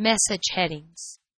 Message headings.